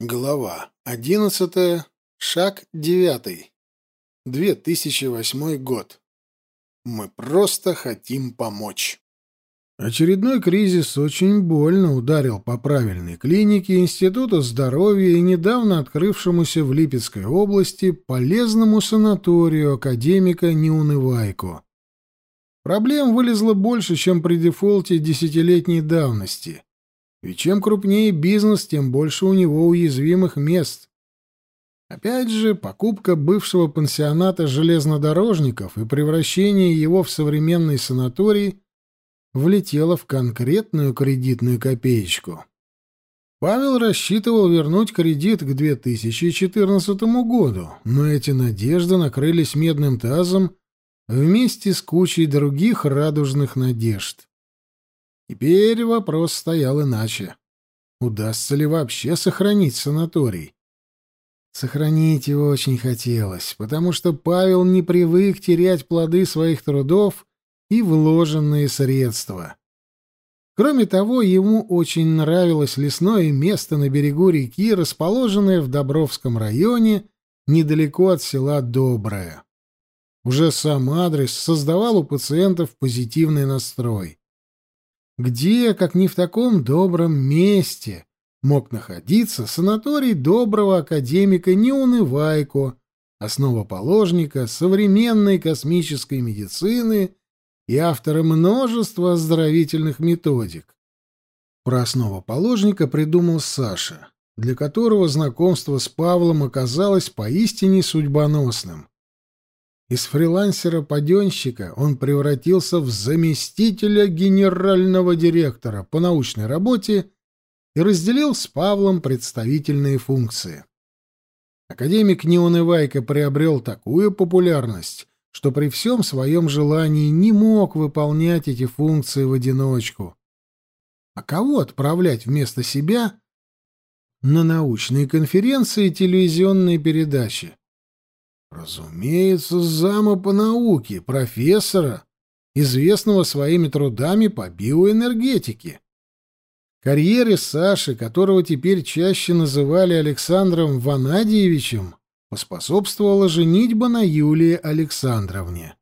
Глава одиннадцатая. Шаг девятый. 2008 год. Мы просто хотим помочь. Очередной кризис очень больно ударил по правильной клинике Института здоровья и недавно открывшемуся в Липецкой области полезному санаторию академика Неунывайко. Проблем вылезло больше, чем при дефолте десятилетней давности. Ведь чем крупнее бизнес, тем больше у него уязвимых мест. Опять же, покупка бывшего пансионата железнодорожников и превращение его в современный санаторий влетело в конкретную кредитную копеечку. Павел рассчитывал вернуть кредит к 2014 году, но эти надежды накрылись медным тазом вместе с кучей других радужных надежд. Теперь вопрос стоял иначе. Удастся ли вообще сохранить санаторий? Сохранить его очень хотелось, потому что Павел не привык терять плоды своих трудов и вложенные средства. Кроме того, ему очень нравилось лесное место на берегу реки, расположенное в Добровском районе, недалеко от села Доброе. Уже сам адрес создавал у пациентов позитивный настрой. Где, как не в таком добром месте, мог находиться санаторий доброго академика Неунывайко, основоположника современной космической медицины и автора множества оздоровительных методик. Про основоположника придумал Саша, для которого знакомство с Павлом оказалось поистине судьбоносным. Из фрилансера-паденщика он превратился в заместителя генерального директора по научной работе и разделил с Павлом представительные функции. Академик Неунывайко приобрел такую популярность, что при всем своем желании не мог выполнять эти функции в одиночку. А кого отправлять вместо себя на научные конференции и телевизионные передачи? Разумеется, зама по науке, профессора, известного своими трудами по биоэнергетике. Карьере Саши, которого теперь чаще называли Александром Ванадьевичем, поспособствовала женитьба на Юлии Александровне.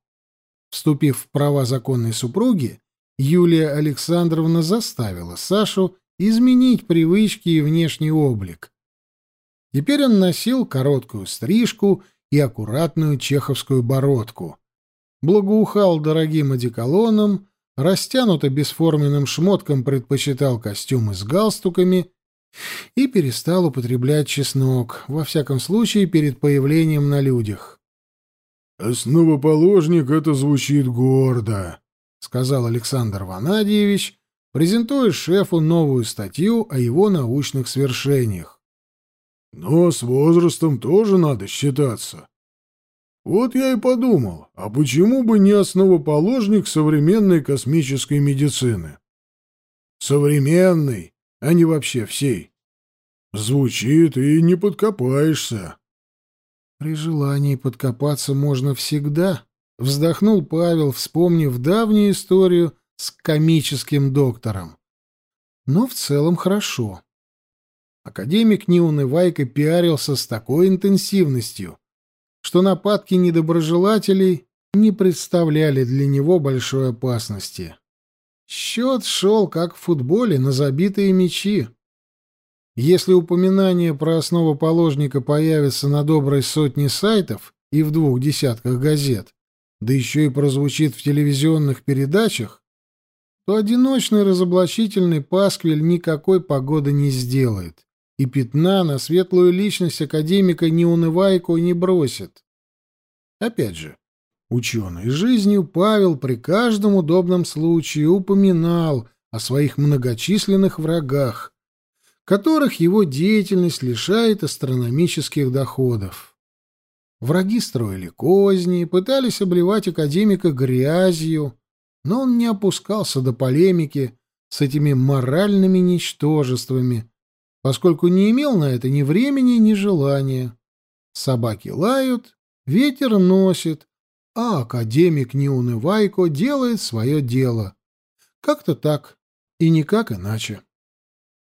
Вступив в права законной супруги, Юлия Александровна заставила Сашу изменить привычки и внешний облик. Теперь он носил короткую стрижку и аккуратную чеховскую бородку. Благоухал дорогим одеколоном, растянуто бесформенным шмотком предпочитал костюмы с галстуками и перестал употреблять чеснок, во всяком случае перед появлением на людях. «Основоположник — это звучит гордо», — сказал Александр Ванадьевич, презентуя шефу новую статью о его научных свершениях. Но с возрастом тоже надо считаться. Вот я и подумал, а почему бы не основоположник современной космической медицины? Современной, а не вообще всей. Звучит и не подкопаешься. При желании подкопаться можно всегда, вздохнул Павел, вспомнив давнюю историю с комическим доктором. Но в целом хорошо. Академик неунывайко пиарился с такой интенсивностью, что нападки недоброжелателей не представляли для него большой опасности. Счет шел, как в футболе, на забитые мячи. Если упоминание про основоположника появится на доброй сотне сайтов и в двух десятках газет, да еще и прозвучит в телевизионных передачах, то одиночный разоблачительный пасквиль никакой погоды не сделает и пятна на светлую личность академика Неунывайко не бросит. Опять же, ученый жизнью Павел при каждом удобном случае упоминал о своих многочисленных врагах, которых его деятельность лишает астрономических доходов. Враги строили козни, пытались обливать академика грязью, но он не опускался до полемики с этими моральными ничтожествами, поскольку не имел на это ни времени, ни желания. Собаки лают, ветер носит, а академик Неунывайко делает свое дело. Как-то так, и никак иначе.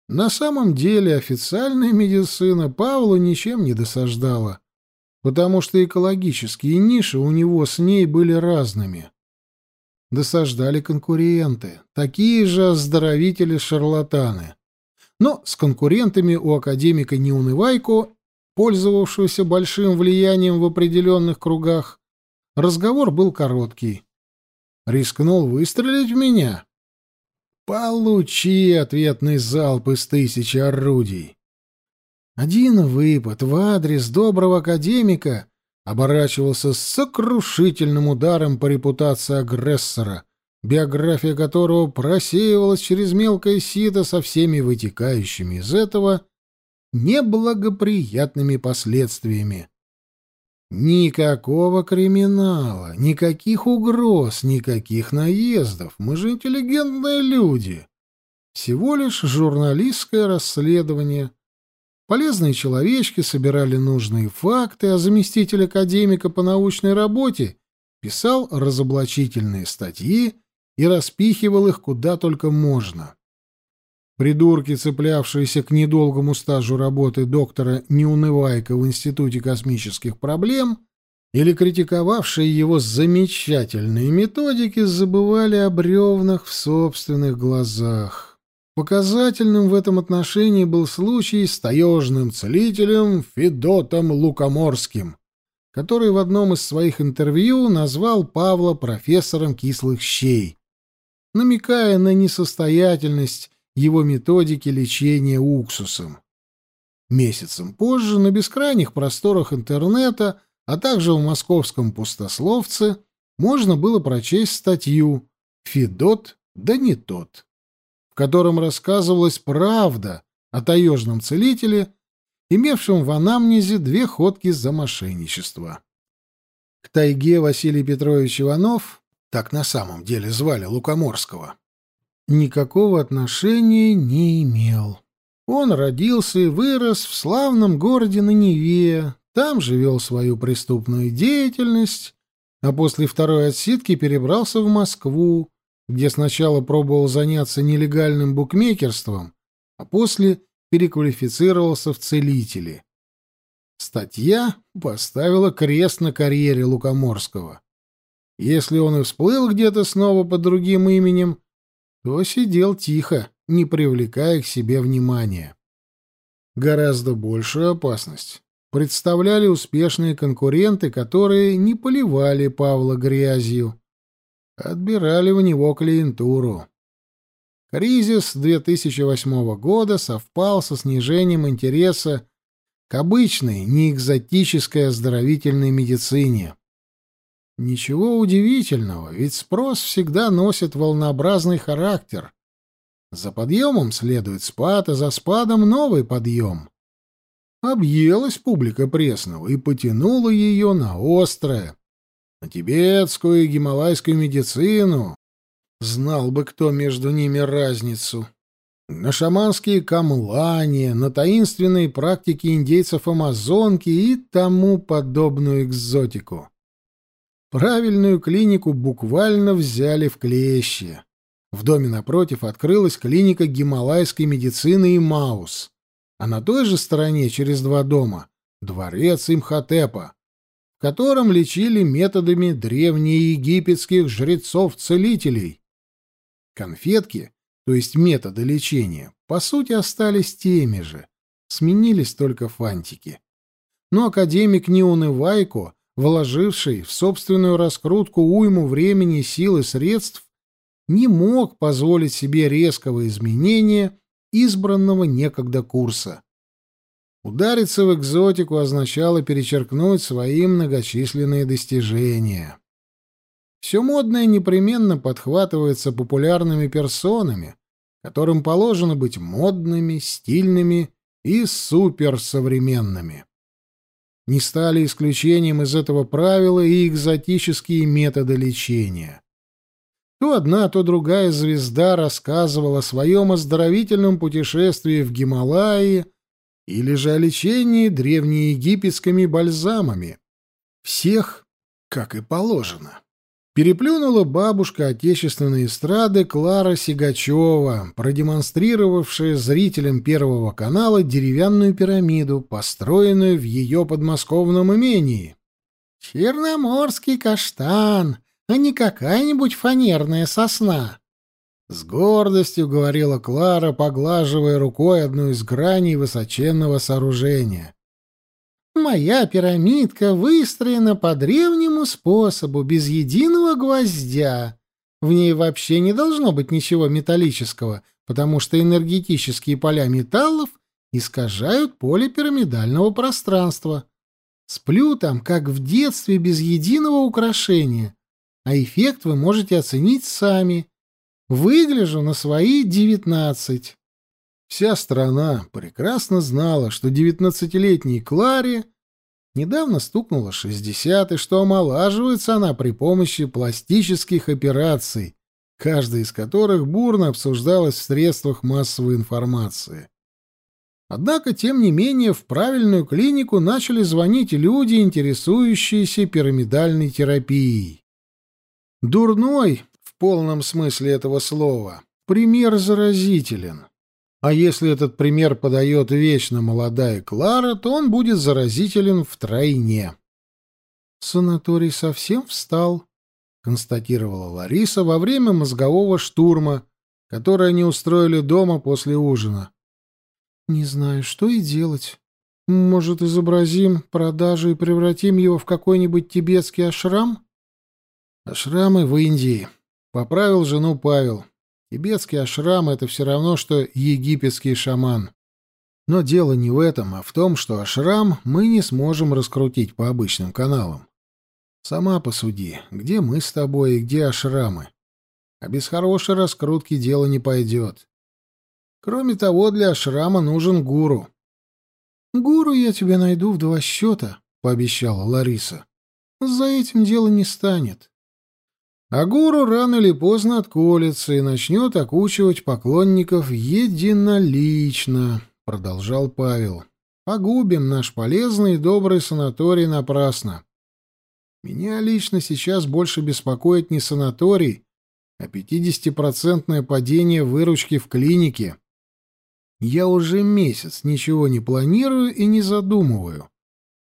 На самом деле официальная медицина Павлу ничем не досаждала, потому что экологические ниши у него с ней были разными. Досаждали конкуренты, такие же оздоровители-шарлатаны. Но с конкурентами у академика Неунывайко, пользовавшегося большим влиянием в определенных кругах, разговор был короткий. Рискнул выстрелить в меня? Получи ответный залп из тысячи орудий. Один выпад в адрес доброго академика оборачивался сокрушительным ударом по репутации агрессора, биография которого просеивалась через мелкое сито со всеми вытекающими из этого неблагоприятными последствиями. Никакого криминала, никаких угроз, никаких наездов. Мы же интеллигентные люди. Всего лишь журналистское расследование. Полезные человечки собирали нужные факты, а заместитель академика по научной работе писал разоблачительные статьи и распихивал их куда только можно. Придурки, цеплявшиеся к недолгому стажу работы доктора Неунывайка в Институте космических проблем, или критиковавшие его замечательные методики, забывали о бревнах в собственных глазах. Показательным в этом отношении был случай с таежным целителем Федотом Лукоморским, который в одном из своих интервью назвал Павла профессором кислых щей, намекая на несостоятельность его методики лечения уксусом. Месяцем позже на бескрайних просторах интернета, а также в московском пустословце можно было прочесть статью «Федот, да не тот», в котором рассказывалась правда о таежном целителе, имевшем в анамнезе две ходки за мошенничество. К тайге Василий Петрович Иванов, так на самом деле звали Лукоморского, никакого отношения не имел. Он родился и вырос в славном городе на Неве, там же вел свою преступную деятельность, а после второй отсидки перебрался в Москву, где сначала пробовал заняться нелегальным букмекерством, а после переквалифицировался в целители. Статья поставила крест на карьере Лукоморского. Если он и всплыл где-то снова под другим именем, то сидел тихо, не привлекая к себе внимания. Гораздо большую опасность представляли успешные конкуренты, которые не поливали Павла грязью, отбирали у него клиентуру. Кризис 2008 года совпал со снижением интереса к обычной, неэкзотической оздоровительной медицине. Ничего удивительного, ведь спрос всегда носит волнообразный характер. За подъемом следует спад, а за спадом новый подъем. Объелась публика пресного и потянула ее на острое, на тибетскую и гималайскую медицину. Знал бы кто между ними разницу. На шаманские камлания, на таинственные практики индейцев Амазонки и тому подобную экзотику. Правильную клинику буквально взяли в клещи. В доме напротив открылась клиника гималайской медицины и Маус, а на той же стороне, через два дома, дворец Имхотепа, в котором лечили методами древнеегипетских жрецов-целителей. Конфетки, то есть методы лечения, по сути остались теми же, сменились только фантики. Но академик Неунывайко вложивший в собственную раскрутку уйму времени, сил и средств, не мог позволить себе резкого изменения избранного некогда курса. Удариться в экзотику означало перечеркнуть свои многочисленные достижения. Все модное непременно подхватывается популярными персонами, которым положено быть модными, стильными и суперсовременными. Не стали исключением из этого правила и экзотические методы лечения. То одна, то другая звезда рассказывала о своем оздоровительном путешествии в Гималаи или же о лечении древнеегипетскими бальзамами. Всех, как и положено. Переплюнула бабушка отечественной эстрады Клара Сигачева, продемонстрировавшая зрителям Первого канала деревянную пирамиду, построенную в ее подмосковном имении. «Черноморский каштан, а не какая-нибудь фанерная сосна», — с гордостью говорила Клара, поглаживая рукой одну из граней высоченного сооружения. Моя пирамидка выстроена по древнему способу, без единого гвоздя. В ней вообще не должно быть ничего металлического, потому что энергетические поля металлов искажают поле пирамидального пространства. Сплю там, как в детстве, без единого украшения, а эффект вы можете оценить сами. Выгляжу на свои девятнадцать. Вся страна прекрасно знала, что девятнадцатилетней Кларе недавно стукнуло шестьдесят, и что омолаживается она при помощи пластических операций, каждая из которых бурно обсуждалась в средствах массовой информации. Однако, тем не менее, в правильную клинику начали звонить люди, интересующиеся пирамидальной терапией. Дурной, в полном смысле этого слова, пример заразителен. А если этот пример подает вечно молодая Клара, то он будет заразителен втройне. «Санаторий совсем встал», — констатировала Лариса во время мозгового штурма, который они устроили дома после ужина. «Не знаю, что и делать. Может, изобразим продажу и превратим его в какой-нибудь тибетский ашрам?» «Ашрамы в Индии», — поправил жену Павел. Тибетский ашрам — это все равно, что египетский шаман. Но дело не в этом, а в том, что ашрам мы не сможем раскрутить по обычным каналам. Сама посуди, где мы с тобой и где ашрамы. А без хорошей раскрутки дело не пойдет. Кроме того, для ашрама нужен гуру. «Гуру я тебе найду в два счета», — пообещала Лариса. «За этим дело не станет. А гуру рано или поздно отколется и начнет окучивать поклонников единолично, — продолжал Павел. Погубим наш полезный и добрый санаторий напрасно. Меня лично сейчас больше беспокоит не санаторий, а пятидесятипроцентное падение выручки в клинике. Я уже месяц ничего не планирую и не задумываю.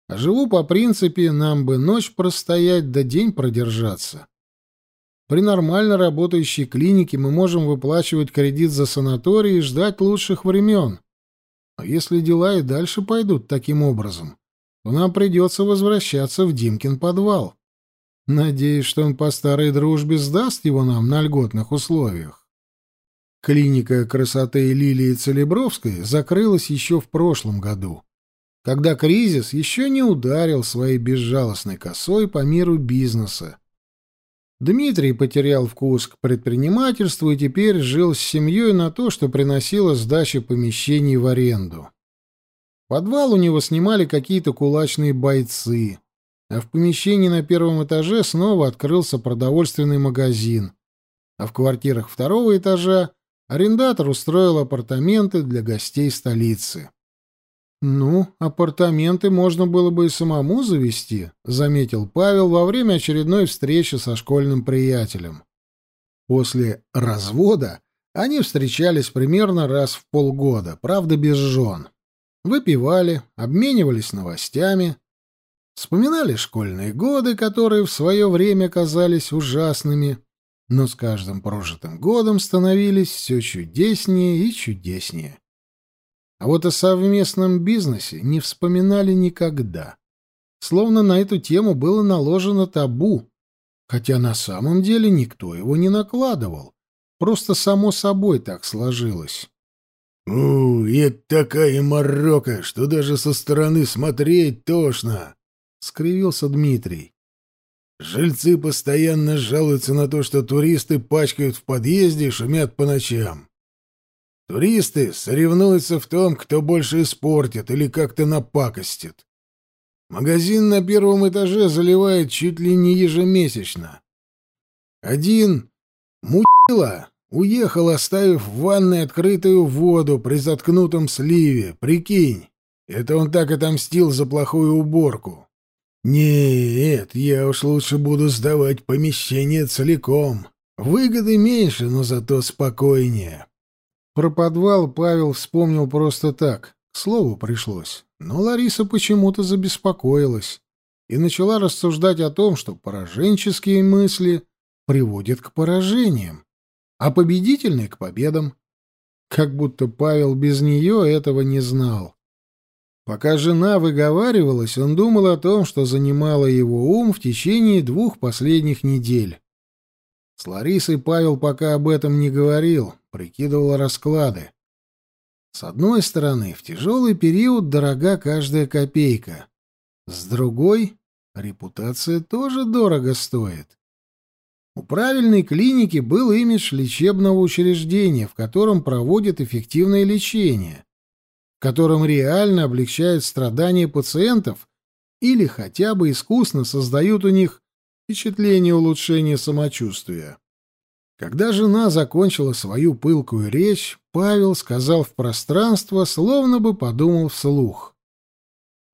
А живу по принципе «нам бы ночь простоять, да день продержаться». При нормально работающей клинике мы можем выплачивать кредит за санаторий и ждать лучших времен. А если дела и дальше пойдут таким образом, то нам придется возвращаться в Димкин подвал. Надеюсь, что он по старой дружбе сдаст его нам на льготных условиях. Клиника красоты Лилии Целебровской закрылась еще в прошлом году, когда кризис еще не ударил своей безжалостной косой по миру бизнеса, Дмитрий потерял вкус к предпринимательству и теперь жил с семьей на то, что приносило сдача помещений в аренду. Подвал у него снимали какие-то кулачные бойцы, а в помещении на первом этаже снова открылся продовольственный магазин, а в квартирах второго этажа арендатор устроил апартаменты для гостей столицы. «Ну, апартаменты можно было бы и самому завести», — заметил Павел во время очередной встречи со школьным приятелем. После развода они встречались примерно раз в полгода, правда, без жен. Выпивали, обменивались новостями, вспоминали школьные годы, которые в свое время казались ужасными, но с каждым прожитым годом становились все чудеснее и чудеснее. А вот о совместном бизнесе не вспоминали никогда. Словно на эту тему было наложено табу, хотя на самом деле никто его не накладывал. Просто само собой так сложилось. «У, это такая морока, что даже со стороны смотреть тошно!» — скривился Дмитрий. «Жильцы постоянно жалуются на то, что туристы пачкают в подъезде и шумят по ночам. Туристы соревнуются в том, кто больше испортит или как-то напакостит. Магазин на первом этаже заливает чуть ли не ежемесячно. Один мудила уехал, оставив в ванной открытую воду при заткнутом сливе. Прикинь, это он так отомстил за плохую уборку. Нет, я уж лучше буду сдавать помещение целиком. Выгоды меньше, но зато спокойнее. Про подвал Павел вспомнил просто так, к слову пришлось. Но Лариса почему-то забеспокоилась и начала рассуждать о том, что пораженческие мысли приводят к поражениям, а победительные — к победам. Как будто Павел без нее этого не знал. Пока жена выговаривалась, он думал о том, что занимало его ум в течение двух последних недель. С Ларисой Павел пока об этом не говорил, прикидывал расклады. С одной стороны, в тяжелый период дорога каждая копейка. С другой, репутация тоже дорого стоит. У правильной клиники был имидж лечебного учреждения, в котором проводят эффективное лечение, в котором реально облегчают страдания пациентов или хотя бы искусно создают у них впечатление улучшения самочувствия. Когда жена закончила свою пылкую речь, Павел сказал в пространство, словно бы подумал вслух.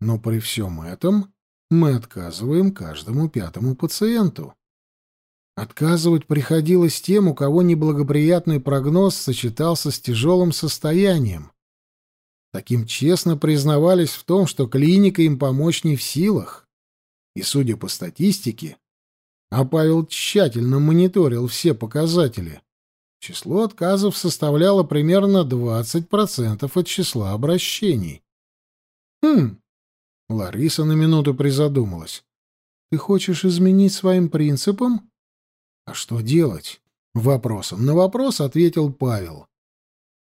Но при всем этом мы отказываем каждому пятому пациенту. Отказывать приходилось тем, у кого неблагоприятный прогноз сочетался с тяжелым состоянием. Таким честно признавались в том, что клиника им помочь не в силах. И, судя по статистике, а Павел тщательно мониторил все показатели. Число отказов составляло примерно 20% от числа обращений. «Хм...» — Лариса на минуту призадумалась. «Ты хочешь изменить своим принципам?» «А что делать?» Вопросом на вопрос ответил Павел.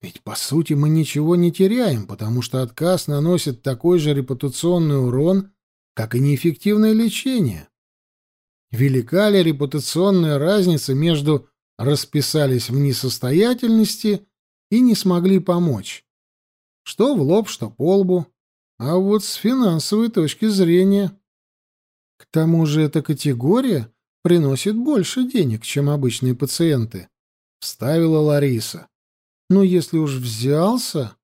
«Ведь, по сути, мы ничего не теряем, потому что отказ наносит такой же репутационный урон, как и неэффективное лечение. Велика ли репутационная разница между «расписались в несостоятельности» и «не смогли помочь»? Что в лоб, что по лбу. А вот с финансовой точки зрения... К тому же эта категория приносит больше денег, чем обычные пациенты, — вставила Лариса. Но если уж взялся...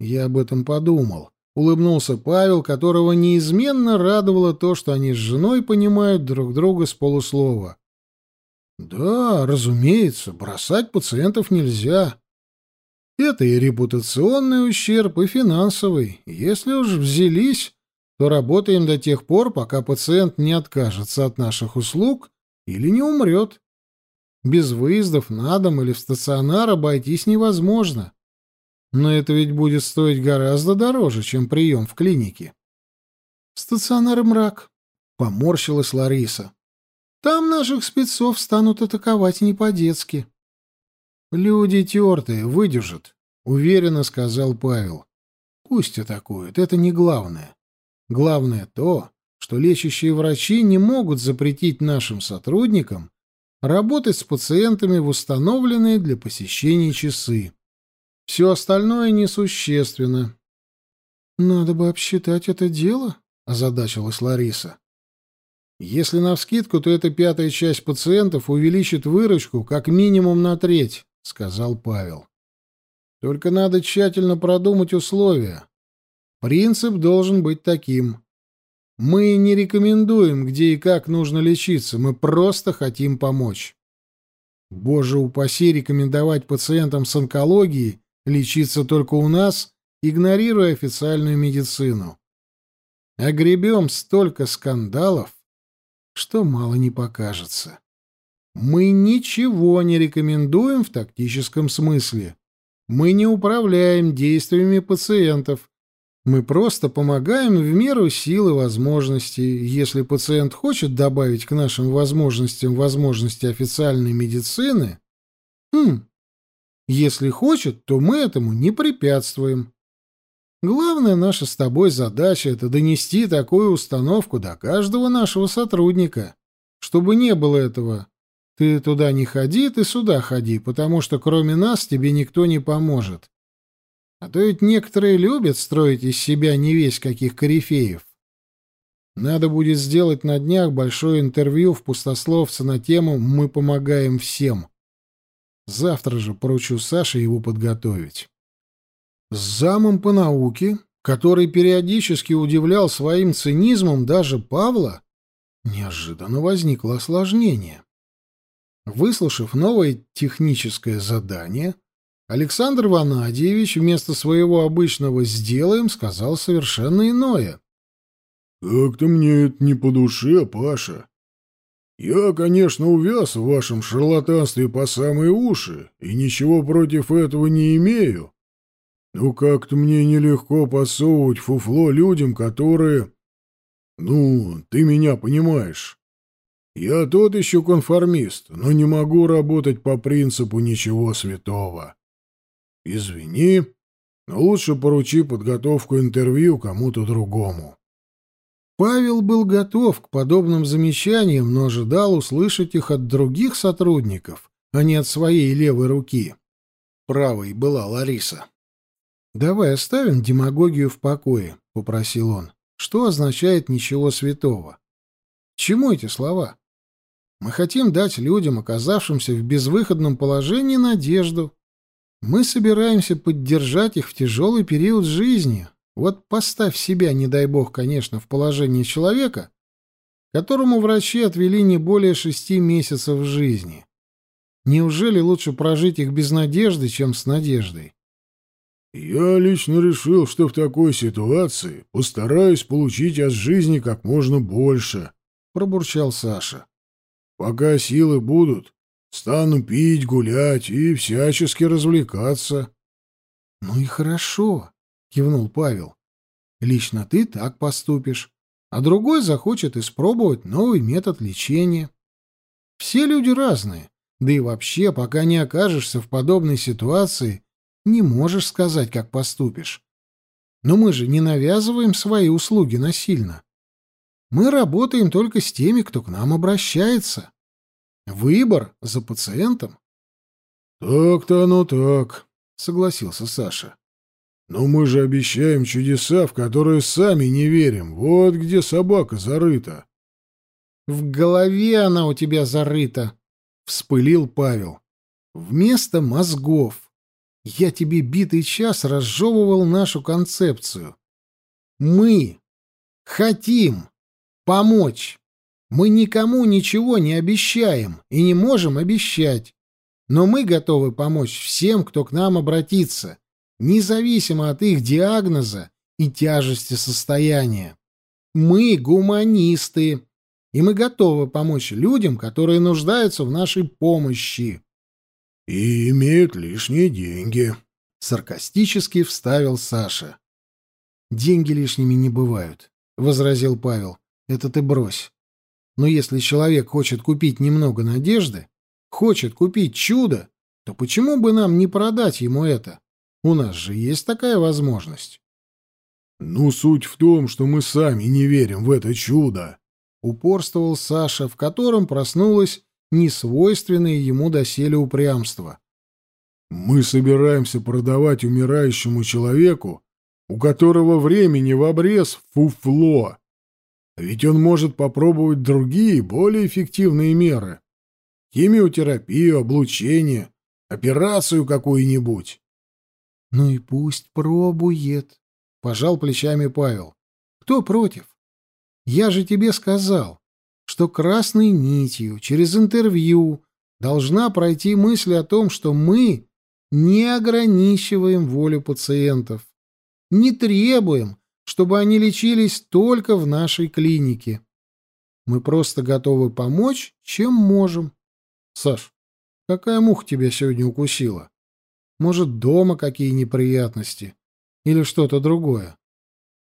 Я об этом подумал улыбнулся Павел, которого неизменно радовало то, что они с женой понимают друг друга с полуслова. Да, разумеется, бросать пациентов нельзя. Это и репутационный ущерб, и финансовый. Если уж взялись, то работаем до тех пор, пока пациент не откажется от наших услуг или не умрет. Без выездов на дом или в стационар обойтись невозможно. Но это ведь будет стоить гораздо дороже, чем прием в клинике. Стационар мрак. Поморщилась Лариса. Там наших спецов станут атаковать не по-детски. Люди тертые, выдержат, уверенно сказал Павел. Пусть атакуют, это не главное. Главное то, что лечащие врачи не могут запретить нашим сотрудникам работать с пациентами в установленные для посещения часы. Все остальное несущественно. Надо бы обсчитать это дело, озадачилась Лариса. Если навскидку, то эта пятая часть пациентов увеличит выручку как минимум на треть, сказал Павел. Только надо тщательно продумать условия. Принцип должен быть таким. Мы не рекомендуем, где и как нужно лечиться, мы просто хотим помочь. Боже упаси рекомендовать пациентам с онкологией лечиться только у нас, игнорируя официальную медицину. Огребем столько скандалов, что мало не покажется. Мы ничего не рекомендуем в тактическом смысле. Мы не управляем действиями пациентов. Мы просто помогаем в меру сил и возможностей. Если пациент хочет добавить к нашим возможностям возможности официальной медицины, хм, если хочет, то мы этому не препятствуем. Главная наша с тобой задача — это донести такую установку до каждого нашего сотрудника, чтобы не было этого «ты туда не ходи, ты сюда ходи, потому что кроме нас тебе никто не поможет». А то ведь некоторые любят строить из себя не весь каких корифеев. Надо будет сделать на днях большое интервью в пустословце на тему «Мы помогаем всем». Завтра же поручу Саше его подготовить. С замом по науке, который периодически удивлял своим цинизмом даже Павла, неожиданно возникло осложнение. Выслушав новое техническое задание, Александр Ванадьевич вместо своего обычного «сделаем» сказал совершенно иное. «Как-то мне это не по душе, Паша. Я, конечно, увяз в вашем шарлатанстве по самые уши и ничего против этого не имею. Но как-то мне нелегко подсовывать фуфло людям, которые... Ну, ты меня понимаешь. Я тот еще конформист, но не могу работать по принципу ничего святого. Извини, но лучше поручи подготовку интервью кому-то другому. Павел был готов к подобным замечаниям, но ожидал услышать их от других сотрудников, а не от своей левой руки. Правой была Лариса. «Давай оставим демагогию в покое», — попросил он. «Что означает «ничего святого»? чему эти слова? Мы хотим дать людям, оказавшимся в безвыходном положении, надежду. Мы собираемся поддержать их в тяжелый период жизни, вот поставь себя, не дай бог, конечно, в положение человека, которому врачи отвели не более шести месяцев жизни. Неужели лучше прожить их без надежды, чем с надеждой? Я лично решил, что в такой ситуации постараюсь получить от жизни как можно больше, пробурчал Саша. Пока силы будут, стану пить, гулять и всячески развлекаться. Ну и хорошо. — кивнул Павел. «Лично ты так поступишь, а другой захочет испробовать новый метод лечения. Все люди разные, да и вообще, пока не окажешься в подобной ситуации, не можешь сказать, как поступишь. Но мы же не навязываем свои услуги насильно. Мы работаем только с теми, кто к нам обращается. Выбор за пациентом. «Так-то оно так», — согласился Саша. Но мы же обещаем чудеса, в которые сами не верим. Вот где собака зарыта. В голове она у тебя зарыта, вспылил Павел. Вместо мозгов. Я тебе битый час разжевывал нашу концепцию. Мы хотим помочь. Мы никому ничего не обещаем и не можем обещать. Но мы готовы помочь всем, кто к нам обратится независимо от их диагноза и тяжести состояния. Мы гуманисты, и мы готовы помочь людям, которые нуждаются в нашей помощи. И имеют лишние деньги, саркастически вставил Саша. Деньги лишними не бывают, возразил Павел. Это ты брось. Но если человек хочет купить немного надежды, хочет купить чудо, то почему бы нам не продать ему это? У нас же есть такая возможность. Ну, суть в том, что мы сами не верим в это чудо, упорствовал Саша, в котором проснулось несвойственное ему доселе упрямство. Мы собираемся продавать умирающему человеку, у которого времени в обрез фуфло. Ведь он может попробовать другие, более эффективные меры. Химиотерапию, облучение, операцию какую-нибудь. Ну и пусть пробует, пожал плечами Павел. Кто против? Я же тебе сказал, что красной нитью через интервью должна пройти мысль о том, что мы не ограничиваем волю пациентов, не требуем, чтобы они лечились только в нашей клинике. Мы просто готовы помочь, чем можем. Саш, какая муха тебя сегодня укусила? Может, дома какие неприятности? Или что-то другое?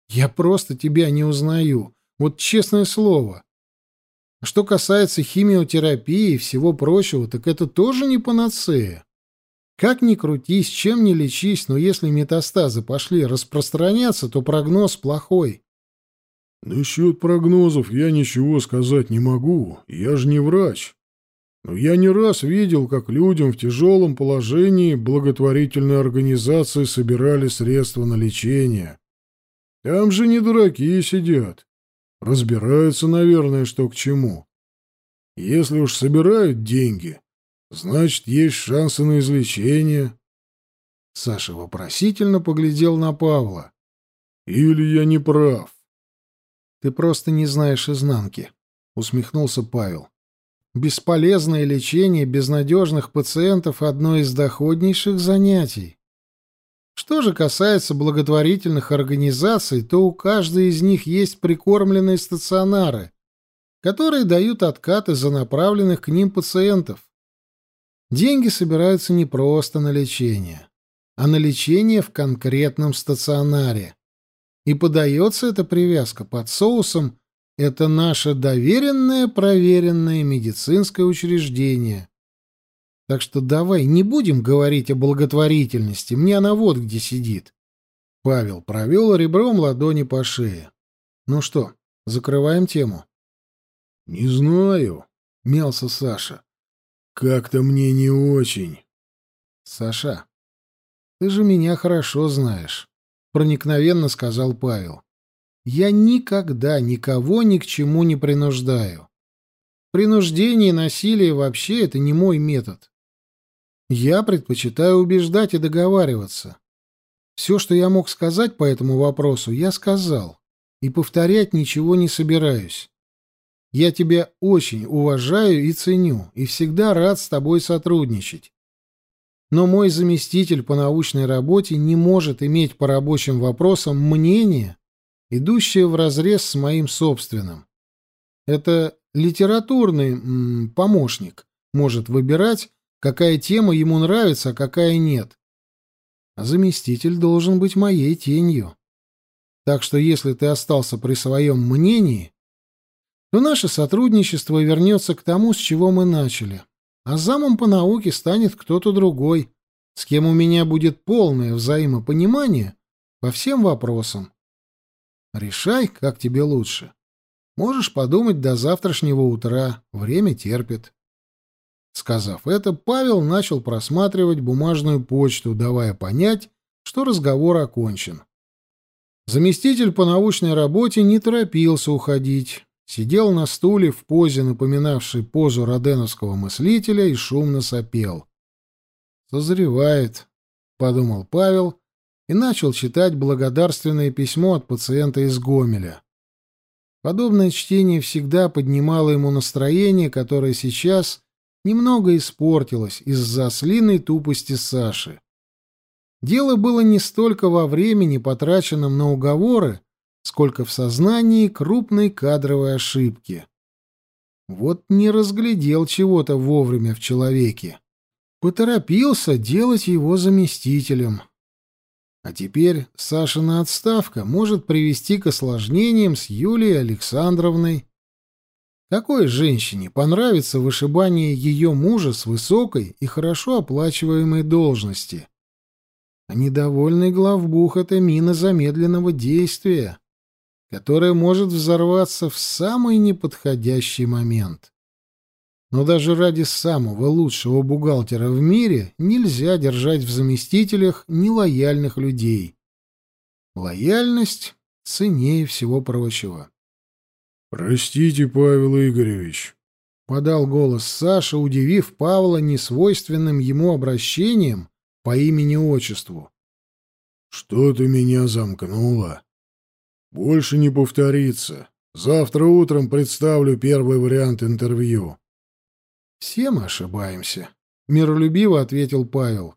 Я просто тебя не узнаю. Вот честное слово. Что касается химиотерапии и всего прочего, так это тоже не панацея. Как ни крутись, чем ни лечись, но если метастазы пошли распространяться, то прогноз плохой. Насчет прогнозов я ничего сказать не могу. Я же не врач. Но я не раз видел, как людям в тяжелом положении благотворительные организации собирали средства на лечение. Там же не дураки сидят. Разбираются, наверное, что к чему. Если уж собирают деньги, значит, есть шансы на излечение. Саша вопросительно поглядел на Павла. Или я не прав? Ты просто не знаешь изнанки, усмехнулся Павел. Бесполезное лечение безнадежных пациентов — одно из доходнейших занятий. Что же касается благотворительных организаций, то у каждой из них есть прикормленные стационары, которые дают откаты за направленных к ним пациентов. Деньги собираются не просто на лечение, а на лечение в конкретном стационаре. И подается эта привязка под соусом это наше доверенное, проверенное медицинское учреждение. Так что давай не будем говорить о благотворительности, мне она вот где сидит. Павел провел ребром ладони по шее. Ну что, закрываем тему? Не знаю, мялся Саша. Как-то мне не очень. Саша, ты же меня хорошо знаешь, проникновенно сказал Павел. Я никогда никого ни к чему не принуждаю. Принуждение и насилие вообще это не мой метод. Я предпочитаю убеждать и договариваться. Все, что я мог сказать по этому вопросу, я сказал, и повторять ничего не собираюсь. Я тебя очень уважаю и ценю, и всегда рад с тобой сотрудничать. Но мой заместитель по научной работе не может иметь по рабочим вопросам мнение, идущее вразрез с моим собственным. Это литературный м помощник может выбирать, какая тема ему нравится, а какая нет. А заместитель должен быть моей тенью. Так что если ты остался при своем мнении, то наше сотрудничество вернется к тому, с чего мы начали. А замом по науке станет кто-то другой, с кем у меня будет полное взаимопонимание по всем вопросам. Решай, как тебе лучше. Можешь подумать до завтрашнего утра, время терпит. Сказав это, Павел начал просматривать бумажную почту, давая понять, что разговор окончен. Заместитель по научной работе не торопился уходить. Сидел на стуле в позе, напоминавшей позу роденовского мыслителя, и шумно сопел. «Созревает», — подумал Павел и начал читать благодарственное письмо от пациента из Гомеля. Подобное чтение всегда поднимало ему настроение, которое сейчас немного испортилось из-за ослиной тупости Саши. Дело было не столько во времени, потраченном на уговоры, сколько в сознании крупной кадровой ошибки. Вот не разглядел чего-то вовремя в человеке. Поторопился делать его заместителем. А теперь Сашина отставка может привести к осложнениям с Юлией Александровной. Какой женщине понравится вышибание ее мужа с высокой и хорошо оплачиваемой должности? А недовольный главбух — это мина замедленного действия, которая может взорваться в самый неподходящий момент. Но даже ради самого лучшего бухгалтера в мире нельзя держать в заместителях нелояльных людей. Лояльность ценнее всего прочего. «Простите, Павел Игоревич», — подал голос Саша, удивив Павла несвойственным ему обращением по имени-отчеству. «Что-то меня замкнуло. Больше не повторится. Завтра утром представлю первый вариант интервью». «Все мы ошибаемся», — миролюбиво ответил Павел.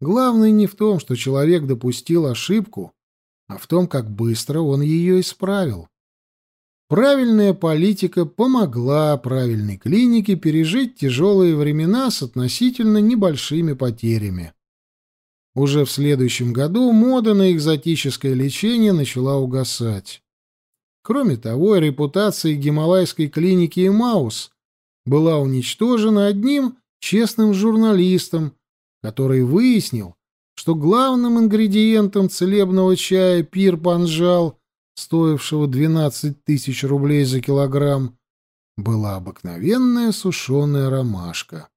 «Главное не в том, что человек допустил ошибку, а в том, как быстро он ее исправил. Правильная политика помогла правильной клинике пережить тяжелые времена с относительно небольшими потерями. Уже в следующем году мода на экзотическое лечение начала угасать. Кроме того, репутация гималайской клиники «Эмаус» была уничтожена одним честным журналистом, который выяснил, что главным ингредиентом целебного чая пир панжал, стоившего 12 тысяч рублей за килограмм, была обыкновенная сушеная ромашка.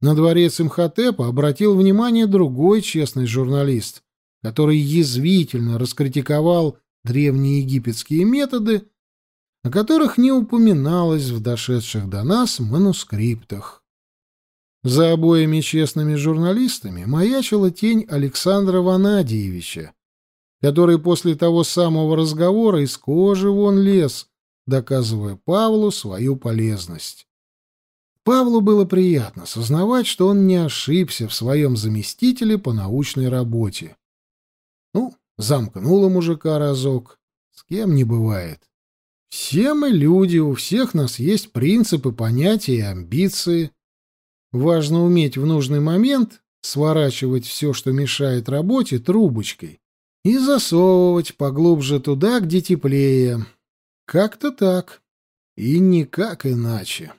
На дворец Имхотепа обратил внимание другой честный журналист, который язвительно раскритиковал древние египетские методы о которых не упоминалось в дошедших до нас манускриптах. За обоими честными журналистами маячила тень Александра Ванадиевича, который после того самого разговора из кожи вон лез, доказывая Павлу свою полезность. Павлу было приятно сознавать, что он не ошибся в своем заместителе по научной работе. Ну, замкнула мужика разок. С кем не бывает. Все мы люди, у всех нас есть принципы, понятия и амбиции. Важно уметь в нужный момент сворачивать все, что мешает работе, трубочкой и засовывать поглубже туда, где теплее. Как-то так. И никак иначе.